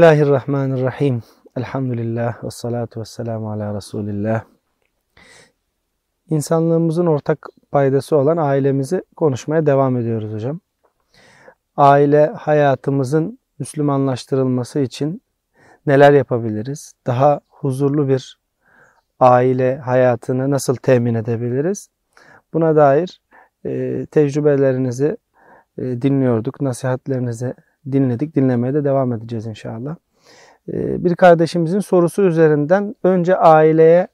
Bismillahirrahmanirrahim. Elhamdülillah ve salatu ve selamu ala Resulillah. İnsanlığımızın ortak paydası olan ailemizi konuşmaya devam ediyoruz hocam. Aile hayatımızın Müslümanlaştırılması için neler yapabiliriz? Daha huzurlu bir aile hayatını nasıl temin edebiliriz? Buna dair e, tecrübelerinizi e, dinliyorduk, nasihatlerinizi dinledik, dinlemeye de devam edeceğiz inşallah. E, bir kardeşimizin sorusu üzerinden önce aileye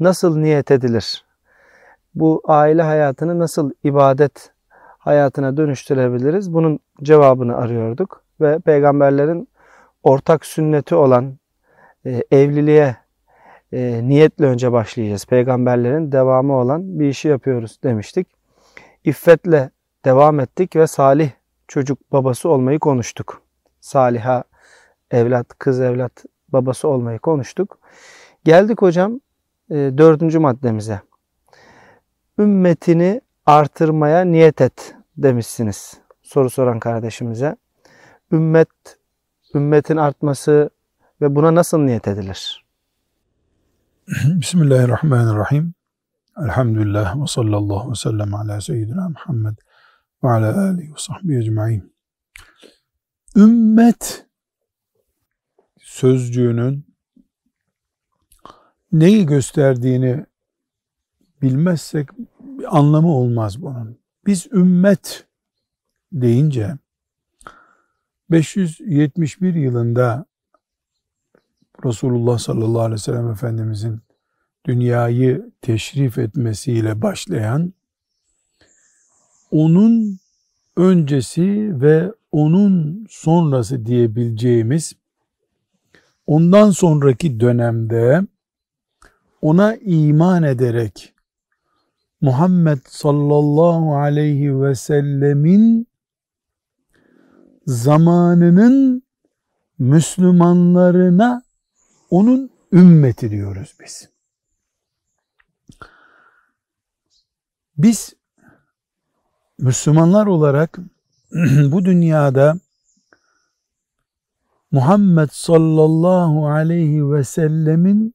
nasıl niyet edilir? Bu aile hayatını nasıl ibadet hayatına dönüştürebiliriz? Bunun cevabını arıyorduk ve peygamberlerin ortak sünneti olan e, evliliğe e, niyetle önce başlayacağız. Peygamberlerin devamı olan bir işi yapıyoruz demiştik. İffetle devam ettik ve salih çocuk babası olmayı konuştuk. Saliha evlat, kız evlat babası olmayı konuştuk. Geldik hocam e, dördüncü maddemize. Ümmetini artırmaya niyet et demişsiniz soru soran kardeşimize. Ümmet, ümmetin artması ve buna nasıl niyet edilir? Bismillahirrahmanirrahim. Elhamdülillah ve sallallahu ve sellem ala seyyidina Muhammed ve ala alihi ve sahbihi ecma'in. Ümmet sözcüğünün neyi gösterdiğini bilmezsek bir anlamı olmaz bunun. Biz ümmet deyince 571 yılında Resulullah sallallahu aleyhi ve sellem Efendimizin dünyayı teşrif etmesiyle başlayan onun öncesi ve onun sonrası diyebileceğimiz ondan sonraki dönemde ona iman ederek Muhammed sallallahu aleyhi ve sellemin zamanının Müslümanlarına onun ümmeti diyoruz biz. Biz Müslümanlar olarak bu dünyada Muhammed sallallahu aleyhi ve sellemin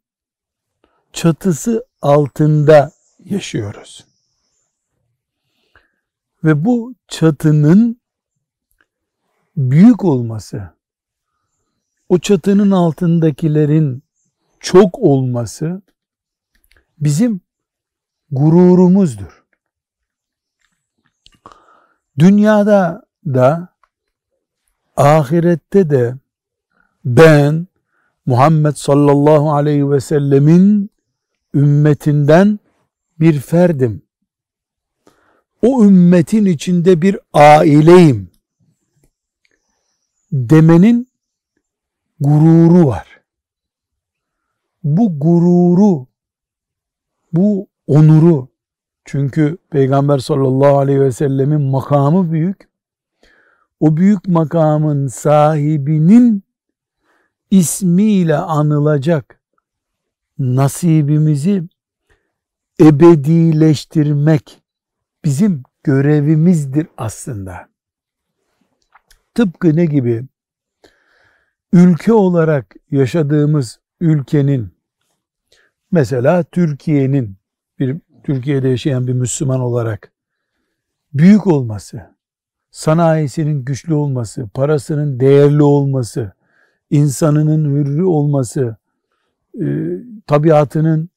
çatısı altında yaşıyoruz. Ve bu çatının büyük olması, o çatının altındakilerin çok olması bizim gururumuzdur. Dünyada da ahirette de ben Muhammed sallallahu aleyhi ve sellemin ümmetinden bir ferdim. O ümmetin içinde bir aileyim demenin gururu var. Bu gururu, bu onuru çünkü Peygamber sallallahu aleyhi ve sellemin makamı büyük. O büyük makamın sahibinin ismiyle anılacak nasibimizi ebedileştirmek bizim görevimizdir aslında. Tıpkı ne gibi? Ülke olarak yaşadığımız ülkenin mesela Türkiye'nin bir Türkiye'de yaşayan bir Müslüman olarak büyük olması, sanayisinin güçlü olması, parasının değerli olması, insanının hürrü olması, e, tabiatının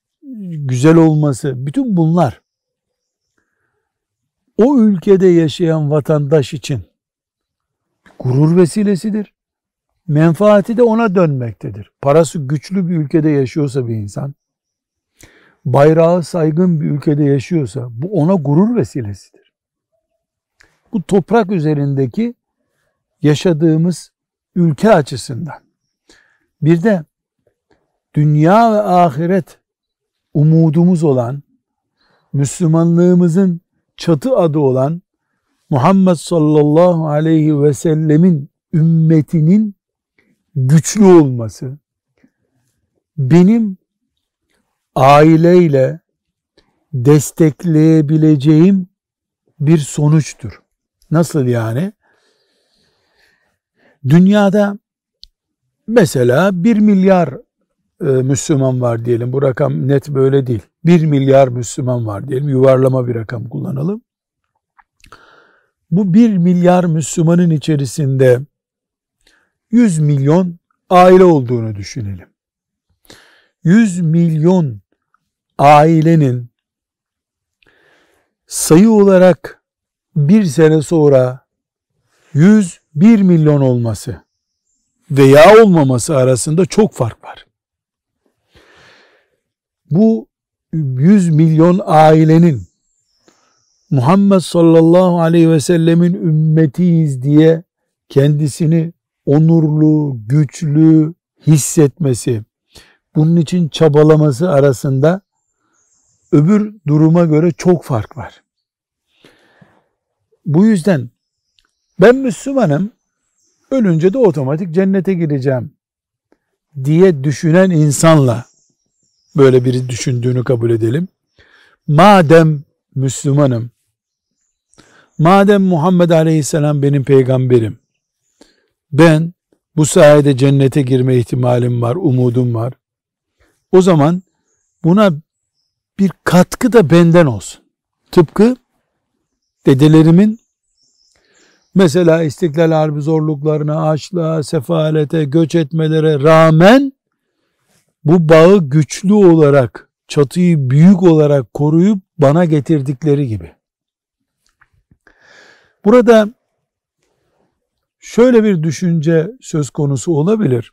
güzel olması, bütün bunlar o ülkede yaşayan vatandaş için gurur vesilesidir. Menfaati de ona dönmektedir. Parası güçlü bir ülkede yaşıyorsa bir insan, bayrağı saygın bir ülkede yaşıyorsa bu ona gurur vesilesidir. Bu toprak üzerindeki yaşadığımız ülke açısından. Bir de dünya ve ahiret umudumuz olan, Müslümanlığımızın çatı adı olan Muhammed sallallahu aleyhi ve sellemin ümmetinin güçlü olması, benim aileyle destekleyebileceğim bir sonuçtur. Nasıl yani? Dünyada mesela 1 milyar e, Müslüman var diyelim. Bu rakam net böyle değil. 1 milyar Müslüman var diyelim. Yuvarlama bir rakam kullanalım. Bu 1 milyar Müslümanın içerisinde 100 milyon aile olduğunu düşünelim. 100 milyon ailenin sayı olarak bir sene sonra 101 milyon olması veya olmaması arasında çok fark var. Bu 100 milyon ailenin Muhammed sallallahu aleyhi ve sellemin ümmetiyiz diye kendisini onurlu, güçlü hissetmesi, bunun için çabalaması arasında öbür duruma göre çok fark var. Bu yüzden ben Müslümanım, ölünce de otomatik cennete gireceğim diye düşünen insanla böyle biri düşündüğünü kabul edelim. Madem Müslümanım, madem Muhammed Aleyhisselam benim peygamberim, ben bu sayede cennete girme ihtimalim var, umudum var. O zaman buna bir katkı da benden olsun. Tıpkı dedelerimin mesela İstiklal Harbi zorluklarına, açlığa, sefalete, göç etmelere rağmen bu bağı güçlü olarak, çatıyı büyük olarak koruyup bana getirdikleri gibi. Burada şöyle bir düşünce söz konusu olabilir.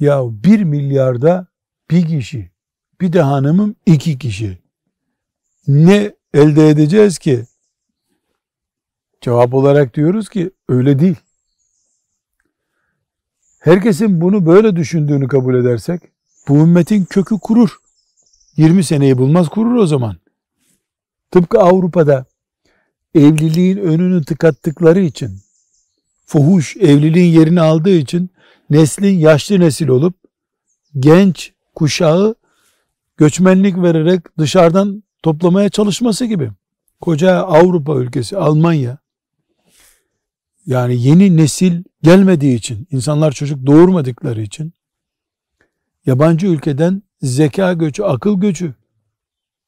Ya bir milyarda bir kişi, bir de hanımım iki kişi. Ne elde edeceğiz ki? Cevap olarak diyoruz ki öyle değil. Herkesin bunu böyle düşündüğünü kabul edersek bu ümmetin kökü kurur. 20 seneyi bulmaz kurur o zaman. Tıpkı Avrupa'da evliliğin önünü tıkattıkları için fuhuş evliliğin yerini aldığı için neslin yaşlı nesil olup genç kuşağı göçmenlik vererek dışarıdan toplamaya çalışması gibi. Koca Avrupa ülkesi Almanya yani yeni nesil gelmediği için insanlar çocuk doğurmadıkları için yabancı ülkeden zeka göçü, akıl göçü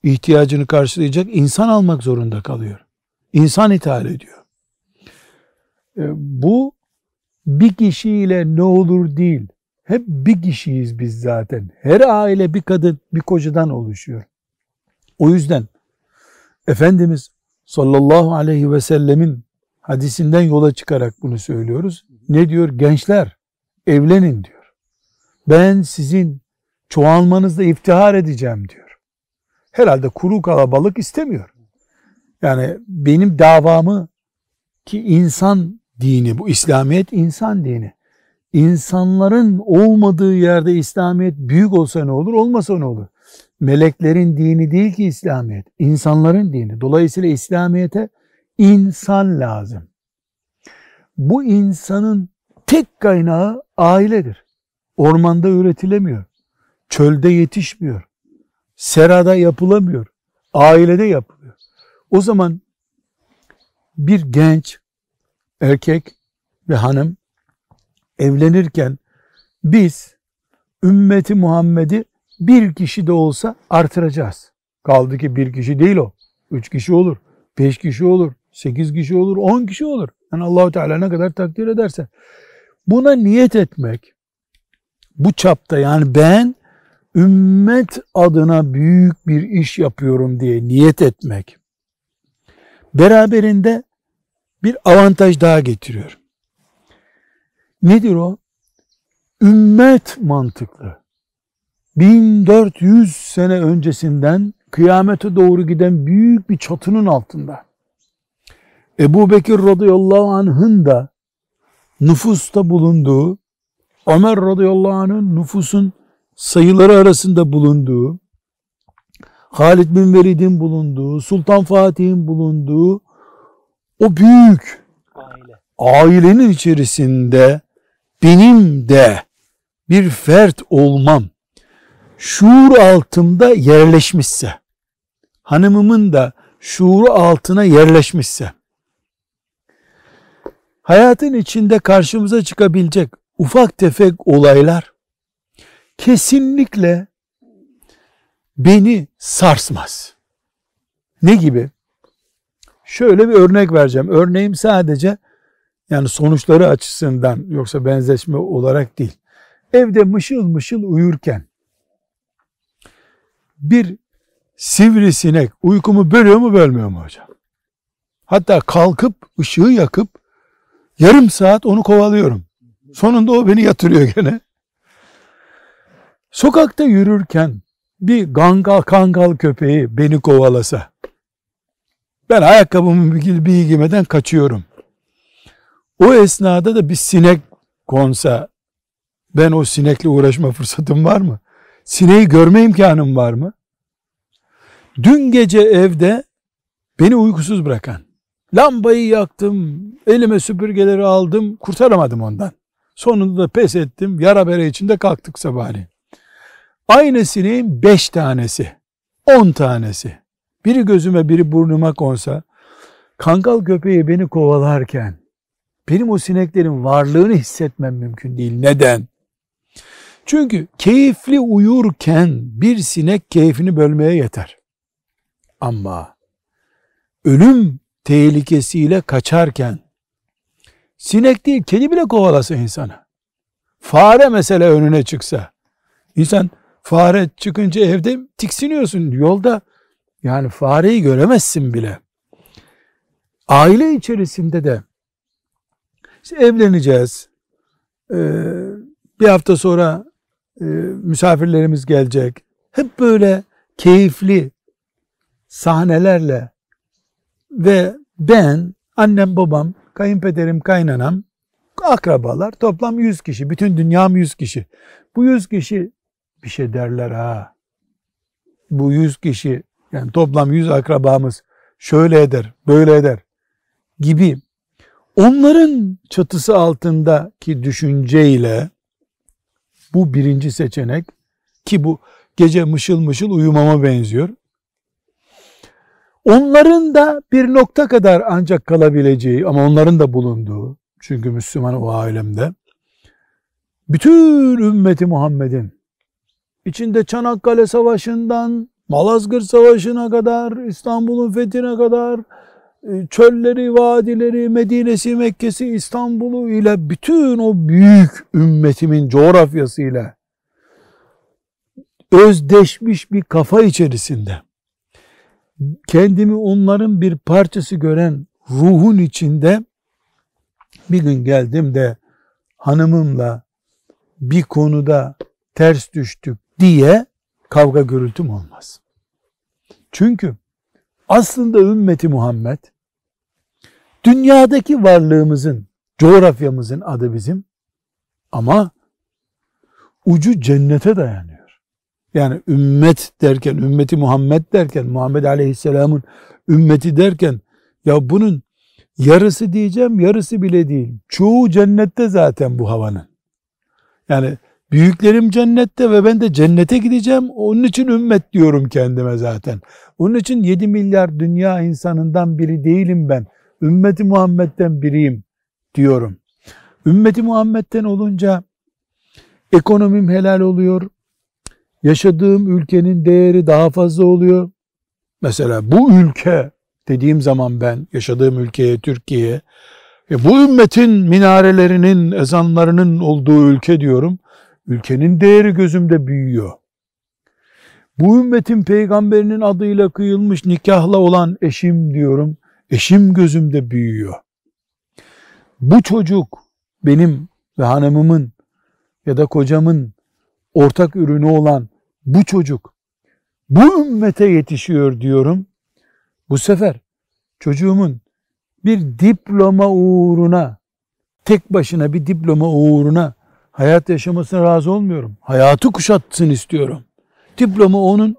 ihtiyacını karşılayacak insan almak zorunda kalıyor. İnsan ithal ediyor. E, bu bir kişiyle ne olur değil. Hep bir kişiyiz biz zaten. Her aile bir kadın, bir kocadan oluşuyor. O yüzden Efendimiz sallallahu aleyhi ve sellemin hadisinden yola çıkarak bunu söylüyoruz. Ne diyor? Gençler evlenin diyor. Ben sizin çoğalmanızda iftihar edeceğim diyor. Herhalde kuru kalabalık istemiyor. Yani benim davamı ki insan dini bu İslamiyet insan dini. İnsanların olmadığı yerde İslamiyet büyük olsa ne olur olmasa ne olur? Meleklerin dini değil ki İslamiyet. insanların dini. Dolayısıyla İslamiyet'e insan lazım. Bu insanın tek kaynağı ailedir. Ormanda üretilemiyor. Çölde yetişmiyor. Serada yapılamıyor. Ailede yapılıyor. O zaman bir genç erkek ve hanım evlenirken biz ümmeti Muhammed'i bir kişi de olsa artıracağız. Kaldı ki bir kişi değil o. Üç kişi olur, beş kişi olur, sekiz kişi olur, on kişi olur. Yani Allahu Teala ne kadar takdir ederse. Buna niyet etmek bu çapta yani ben ümmet adına büyük bir iş yapıyorum diye niyet etmek beraberinde bir avantaj daha getiriyor. Nedir o? Ümmet mantıklı. 1400 sene öncesinden kıyamete doğru giden büyük bir çatının altında. Ebu Bekir radıyallahu anh'ın da nüfusta bulunduğu, Ömer radıyallahu anh'ın nüfusun sayıları arasında bulunduğu, Halid bin Velid'in bulunduğu, Sultan Fatih'in bulunduğu o büyük Aile. ailenin içerisinde benim de bir fert olmam şuur altımda yerleşmişse, hanımımın da şuuru altına yerleşmişse, hayatın içinde karşımıza çıkabilecek ufak tefek olaylar kesinlikle beni sarsmaz. Ne gibi? Şöyle bir örnek vereceğim. Örneğim sadece yani sonuçları açısından yoksa benzeşme olarak değil. Evde mışıl mışıl uyurken bir sivrisinek uykumu bölüyor mu bölmüyor mu hocam? Hatta kalkıp ışığı yakıp yarım saat onu kovalıyorum. Sonunda o beni yatırıyor gene. Sokakta yürürken bir gangal kangal köpeği beni kovalasa ben ayakkabımı bir giymeden kaçıyorum. O esnada da bir sinek konsa ben o sinekle uğraşma fırsatım var mı? Sineği görme imkanım var mı? Dün gece evde beni uykusuz bırakan, lambayı yaktım, elime süpürgeleri aldım, kurtaramadım ondan. Sonunda da pes ettim, yara bere içinde kalktık sabahleyin. Aynı sineğin beş tanesi, on tanesi, biri gözüme biri burnuma konsa, kangal köpeği beni kovalarken, benim o sineklerin varlığını hissetmem mümkün değil. Neden? Çünkü keyifli uyurken bir sinek keyfini bölmeye yeter. Ama ölüm tehlikesiyle kaçarken sinek değil kedi bile kovalasa insana. Fare mesela önüne çıksa insan fare çıkınca evde tiksiniyorsun yolda yani fareyi göremezsin bile. Aile içerisinde de işte evleneceğiz. Ee, bir hafta sonra e, misafirlerimiz gelecek. Hep böyle keyifli sahnelerle ve ben, annem, babam, kayınpederim, kaynanam, akrabalar toplam 100 kişi. Bütün dünyam 100 kişi. Bu 100 kişi bir şey derler ha. Bu 100 kişi yani toplam 100 akrabamız şöyle eder, böyle eder gibi onların çatısı altındaki düşünceyle bu birinci seçenek ki bu gece mışıl mışıl uyumama benziyor. Onların da bir nokta kadar ancak kalabileceği ama onların da bulunduğu çünkü Müslüman o alemde bütün ümmeti Muhammed'in içinde Çanakkale Savaşı'ndan Malazgirt Savaşı'na kadar, İstanbul'un fethine kadar, çölleri, vadileri, Medine'si, Mekke'si, İstanbul'u ile bütün o büyük ümmetimin coğrafyasıyla özdeşmiş bir kafa içerisinde kendimi onların bir parçası gören ruhun içinde bir gün geldim de hanımımla bir konuda ters düştük diye kavga gürültüm olmaz. Çünkü aslında ümmeti Muhammed dünyadaki varlığımızın, coğrafyamızın adı bizim ama ucu cennete dayanıyor. Yani ümmet derken, ümmeti Muhammed derken, Muhammed Aleyhisselam'ın ümmeti derken ya bunun yarısı diyeceğim, yarısı bile değil. Çoğu cennette zaten bu havanın. Yani Büyüklerim cennette ve ben de cennete gideceğim. Onun için ümmet diyorum kendime zaten. Onun için 7 milyar dünya insanından biri değilim ben. Ümmeti Muhammed'den biriyim diyorum. Ümmeti Muhammed'den olunca ekonomim helal oluyor. Yaşadığım ülkenin değeri daha fazla oluyor. Mesela bu ülke dediğim zaman ben yaşadığım ülkeye, Türkiye'ye bu ümmetin minarelerinin, ezanlarının olduğu ülke diyorum. Ülkenin değeri gözümde büyüyor. Bu ümmetin peygamberinin adıyla kıyılmış nikahla olan eşim diyorum. Eşim gözümde büyüyor. Bu çocuk benim ve hanımımın ya da kocamın ortak ürünü olan bu çocuk bu ümmete yetişiyor diyorum. Bu sefer çocuğumun bir diploma uğruna tek başına bir diploma uğruna hayat yaşamasına razı olmuyorum. Hayatı kuşatsın istiyorum. Diploma onun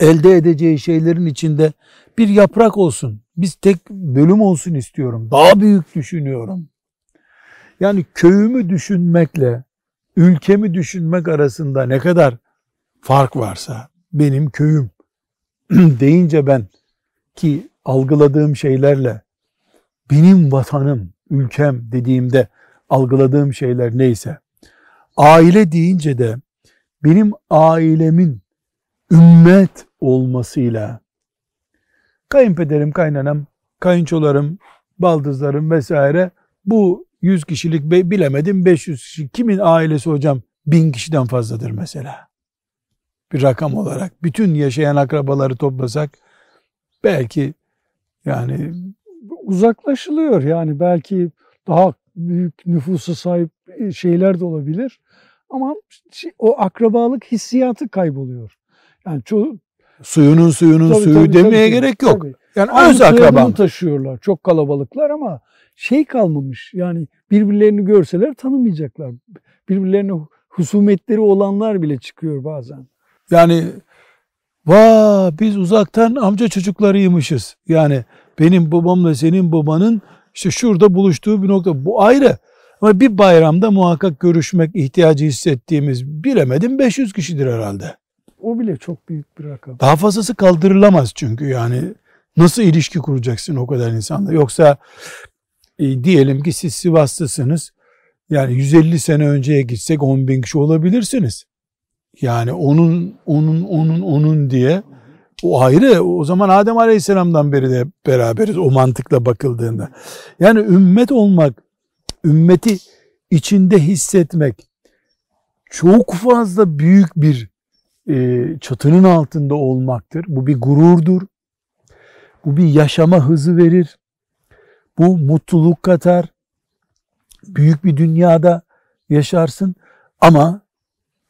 elde edeceği şeylerin içinde bir yaprak olsun. Biz tek bölüm olsun istiyorum. Daha büyük düşünüyorum. Yani köyümü düşünmekle ülkemi düşünmek arasında ne kadar fark varsa benim köyüm deyince ben ki algıladığım şeylerle benim vatanım, ülkem dediğimde algıladığım şeyler neyse. Aile deyince de benim ailemin ümmet olmasıyla kayınpederim, kaynanam, kayınçolarım, baldızlarım vesaire bu 100 kişilik bilemedim 500 kişi. Kimin ailesi hocam bin kişiden fazladır mesela. Bir rakam olarak. Bütün yaşayan akrabaları toplasak belki yani uzaklaşılıyor yani belki daha büyük nüfusa sahip şeyler de olabilir ama o akrabalık hissiyatı kayboluyor. Yani çoğu suyunun suyunun tabii, suyu tabii, demeye tabii, gerek yok. Tabii. Yani öz akrabam taşıyorlar. Çok kalabalıklar ama şey kalmamış. Yani birbirlerini görseler tanımayacaklar. Birbirlerine husumetleri olanlar bile çıkıyor bazen. Yani va biz uzaktan amca çocuklarıymışız. Yani benim babamla senin babanın işte şurada buluştuğu bir nokta. Bu ayrı. Ama bir bayramda muhakkak görüşmek ihtiyacı hissettiğimiz bilemedim 500 kişidir herhalde. O bile çok büyük bir rakam. Daha fazlası kaldırılamaz çünkü yani nasıl ilişki kuracaksın o kadar insanla. Yoksa e, diyelim ki siz Sivaslısınız. Yani 150 sene önceye gitsek 10 bin kişi olabilirsiniz. Yani onun, onun, onun, onun diye o ayrı. O zaman Adem Aleyhisselam'dan beri de beraberiz o mantıkla bakıldığında. Yani ümmet olmak, ümmeti içinde hissetmek çok fazla büyük bir e, çatının altında olmaktır. Bu bir gururdur. Bu bir yaşama hızı verir. Bu mutluluk katar. Büyük bir dünyada yaşarsın. Ama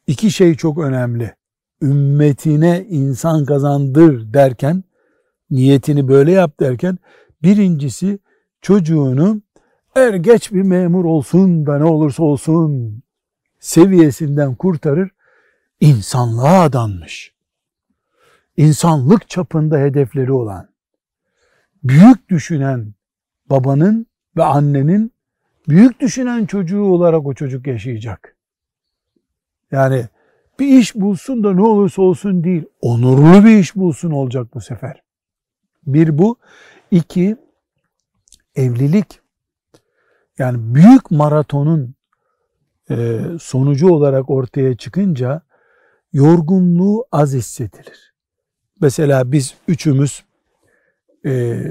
iki şey çok önemli. Ümmetine insan kazandır derken, niyetini böyle yap derken, birincisi çocuğunu er geç bir memur olsun da ne olursa olsun seviyesinden kurtarır, insanlığa adanmış. İnsanlık çapında hedefleri olan, büyük düşünen babanın ve annenin büyük düşünen çocuğu olarak o çocuk yaşayacak. Yani bir iş bulsun da ne olursa olsun değil, onurlu bir iş bulsun olacak bu sefer. Bir bu. iki evlilik. Yani büyük maratonun e, sonucu olarak ortaya çıkınca yorgunluğu az hissedilir. Mesela biz üçümüz e,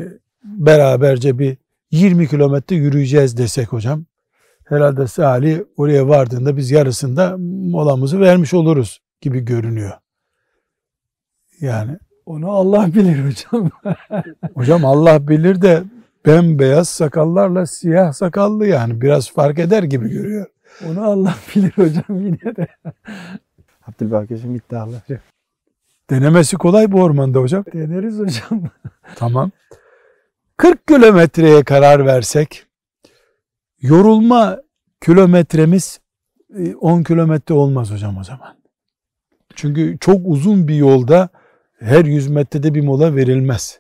beraberce bir 20 kilometre yürüyeceğiz desek hocam. Herhalde Salih oraya vardığında biz yarısında molamızı vermiş oluruz gibi görünüyor. Yani onu Allah bilir hocam. hocam Allah bilir de bembeyaz sakallarla siyah sakallı yani biraz fark eder gibi görüyor. Onu Allah bilir hocam yine de. Abdülbakir'in iddialı. Denemesi kolay bu ormanda hocam. Deneriz hocam. tamam. 40 kilometreye karar versek yorulma kilometremiz 10 e, kilometre olmaz hocam o zaman. Çünkü çok uzun bir yolda her 100 metrede bir mola verilmez.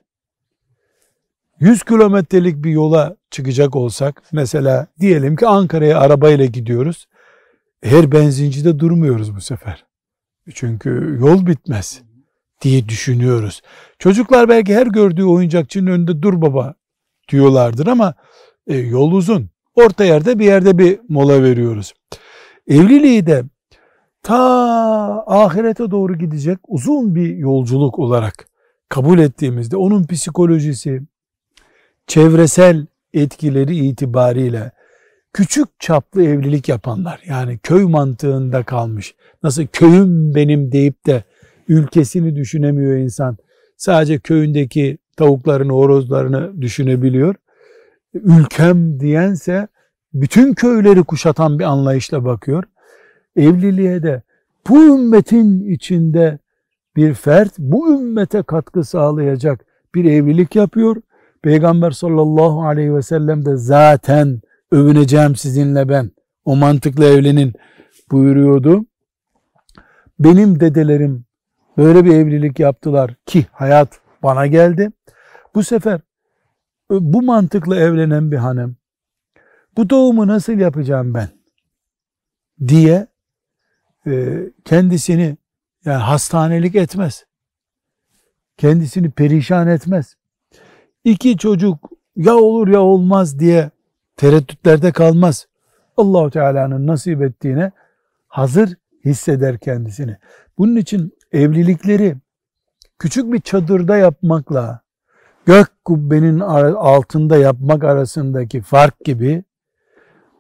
100 kilometrelik bir yola çıkacak olsak mesela diyelim ki Ankara'ya arabayla gidiyoruz. Her benzincide durmuyoruz bu sefer. Çünkü yol bitmez diye düşünüyoruz. Çocuklar belki her gördüğü oyuncakçının önünde dur baba diyorlardır ama e, yol uzun. Orta yerde bir yerde bir mola veriyoruz. Evliliği de ta ahirete doğru gidecek uzun bir yolculuk olarak kabul ettiğimizde onun psikolojisi, çevresel etkileri itibariyle küçük çaplı evlilik yapanlar yani köy mantığında kalmış. Nasıl köyüm benim deyip de ülkesini düşünemiyor insan. Sadece köyündeki tavuklarını, horozlarını düşünebiliyor. Ülkem diyense bütün köyleri kuşatan bir anlayışla bakıyor. Evliliğe de bu ümmetin içinde bir fert bu ümmete katkı sağlayacak bir evlilik yapıyor. Peygamber sallallahu aleyhi ve sellem de zaten övüneceğim sizinle ben o mantıkla evlenin buyuruyordu. Benim dedelerim böyle bir evlilik yaptılar ki hayat bana geldi. Bu sefer bu mantıkla evlenen bir hanım bu doğumu nasıl yapacağım ben diye e, kendisini yani hastanelik etmez. Kendisini perişan etmez. İki çocuk ya olur ya olmaz diye tereddütlerde kalmaz. Allahu Teala'nın nasip ettiğine hazır hisseder kendisini. Bunun için evlilikleri küçük bir çadırda yapmakla gök kubbenin altında yapmak arasındaki fark gibi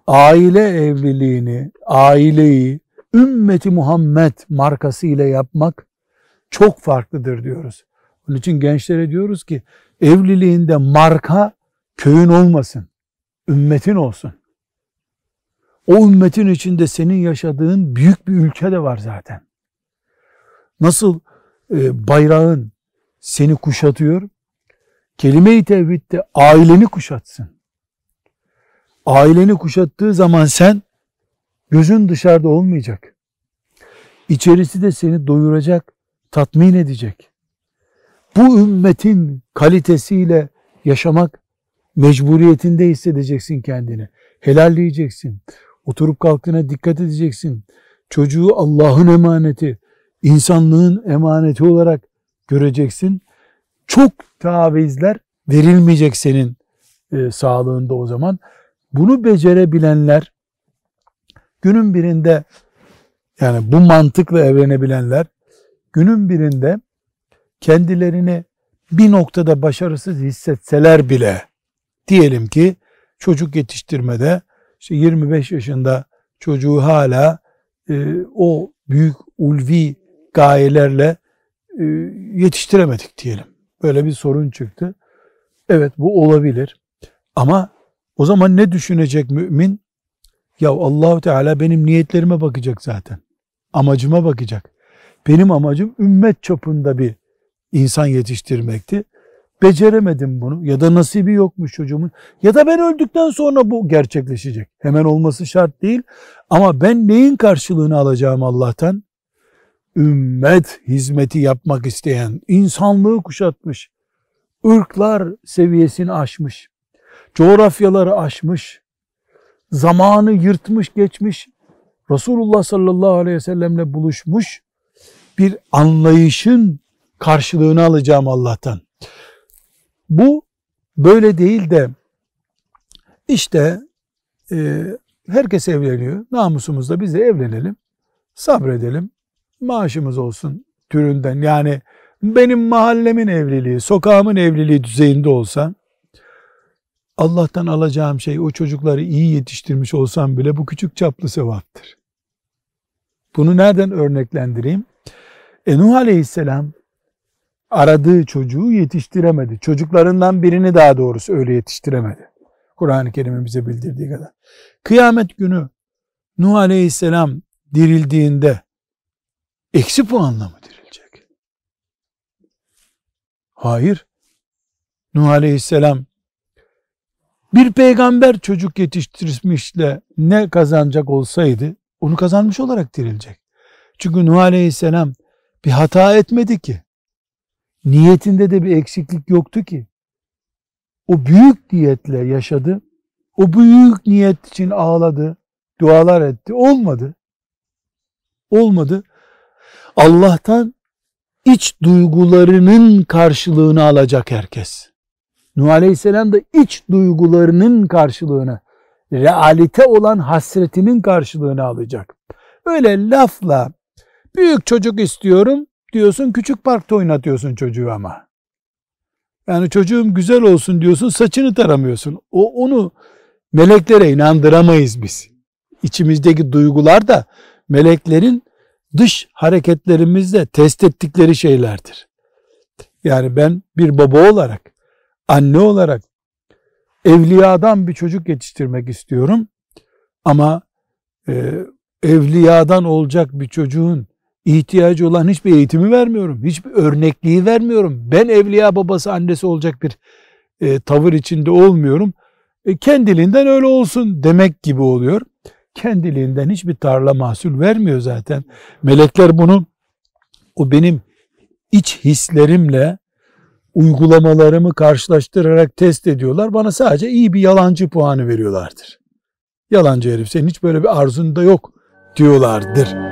aile evliliğini, aileyi ümmeti Muhammed markası ile yapmak çok farklıdır diyoruz. Onun için gençlere diyoruz ki evliliğinde marka köyün olmasın, ümmetin olsun. O ümmetin içinde senin yaşadığın büyük bir ülke de var zaten. Nasıl e, bayrağın seni kuşatıyor, kelime-i tevhidde aileni kuşatsın. Aileni kuşattığı zaman sen gözün dışarıda olmayacak. İçerisi de seni doyuracak, tatmin edecek. Bu ümmetin kalitesiyle yaşamak mecburiyetinde hissedeceksin kendini. Helalleyeceksin. Oturup kalktığına dikkat edeceksin. Çocuğu Allah'ın emaneti, insanlığın emaneti olarak göreceksin. Çok tavizler verilmeyecek senin e, sağlığında o zaman. Bunu becerebilenler günün birinde yani bu mantıkla evlenebilenler günün birinde kendilerini bir noktada başarısız hissetseler bile diyelim ki çocuk yetiştirmede işte 25 yaşında çocuğu hala e, o büyük ulvi gayelerle e, yetiştiremedik diyelim. Böyle bir sorun çıktı. Evet bu olabilir. Ama o zaman ne düşünecek mümin? Ya Allahu Teala benim niyetlerime bakacak zaten. Amacıma bakacak. Benim amacım ümmet çapında bir insan yetiştirmekti. Beceremedim bunu ya da nasibi yokmuş çocuğumun ya da ben öldükten sonra bu gerçekleşecek. Hemen olması şart değil ama ben neyin karşılığını alacağım Allah'tan? Ümmet hizmeti yapmak isteyen, insanlığı kuşatmış, ırklar seviyesini aşmış, coğrafyaları aşmış, zamanı yırtmış geçmiş, Resulullah sallallahu aleyhi ve sellemle buluşmuş bir anlayışın karşılığını alacağım Allah'tan. Bu böyle değil de işte e, herkes evleniyor. Namusumuzda biz de evlenelim. Sabredelim. Maaşımız olsun türünden. Yani benim mahallemin evliliği, sokağımın evliliği düzeyinde olsa Allah'tan alacağım şey o çocukları iyi yetiştirmiş olsam bile bu küçük çaplı sevaptır. Bunu nereden örneklendireyim? E Nuh Aleyhisselam aradığı çocuğu yetiştiremedi. Çocuklarından birini daha doğrusu öyle yetiştiremedi. Kur'an-ı Kerim'in bize bildirdiği kadar. Kıyamet günü Nuh Aleyhisselam dirildiğinde eksi puanla mı dirilecek? Hayır. Nuh Aleyhisselam bir peygamber çocuk yetiştirmişle ne kazanacak olsaydı onu kazanmış olarak dirilecek. Çünkü Nuh Aleyhisselam bir hata etmedi ki. Niyetinde de bir eksiklik yoktu ki. O büyük niyetle yaşadı. O büyük niyet için ağladı, dualar etti. Olmadı. Olmadı. Allah'tan iç duygularının karşılığını alacak herkes. Nuh Aleyhisselam da iç duygularının karşılığını, realite olan hasretinin karşılığını alacak. Öyle lafla büyük çocuk istiyorum diyorsun küçük parkta oynatıyorsun çocuğu ama. Yani çocuğum güzel olsun diyorsun saçını taramıyorsun. O onu meleklere inandıramayız biz. İçimizdeki duygular da meleklerin dış hareketlerimizde test ettikleri şeylerdir. Yani ben bir baba olarak anne olarak evliyadan bir çocuk yetiştirmek istiyorum. Ama e, evliyadan olacak bir çocuğun ihtiyacı olan hiçbir eğitimi vermiyorum. Hiçbir örnekliği vermiyorum. Ben evliya babası annesi olacak bir e, tavır içinde olmuyorum. E, kendiliğinden öyle olsun demek gibi oluyor. Kendiliğinden hiçbir tarla mahsul vermiyor zaten. Melekler bunu o benim iç hislerimle uygulamalarımı karşılaştırarak test ediyorlar. Bana sadece iyi bir yalancı puanı veriyorlardır. Yalancı herif senin hiç böyle bir arzun da yok diyorlardır.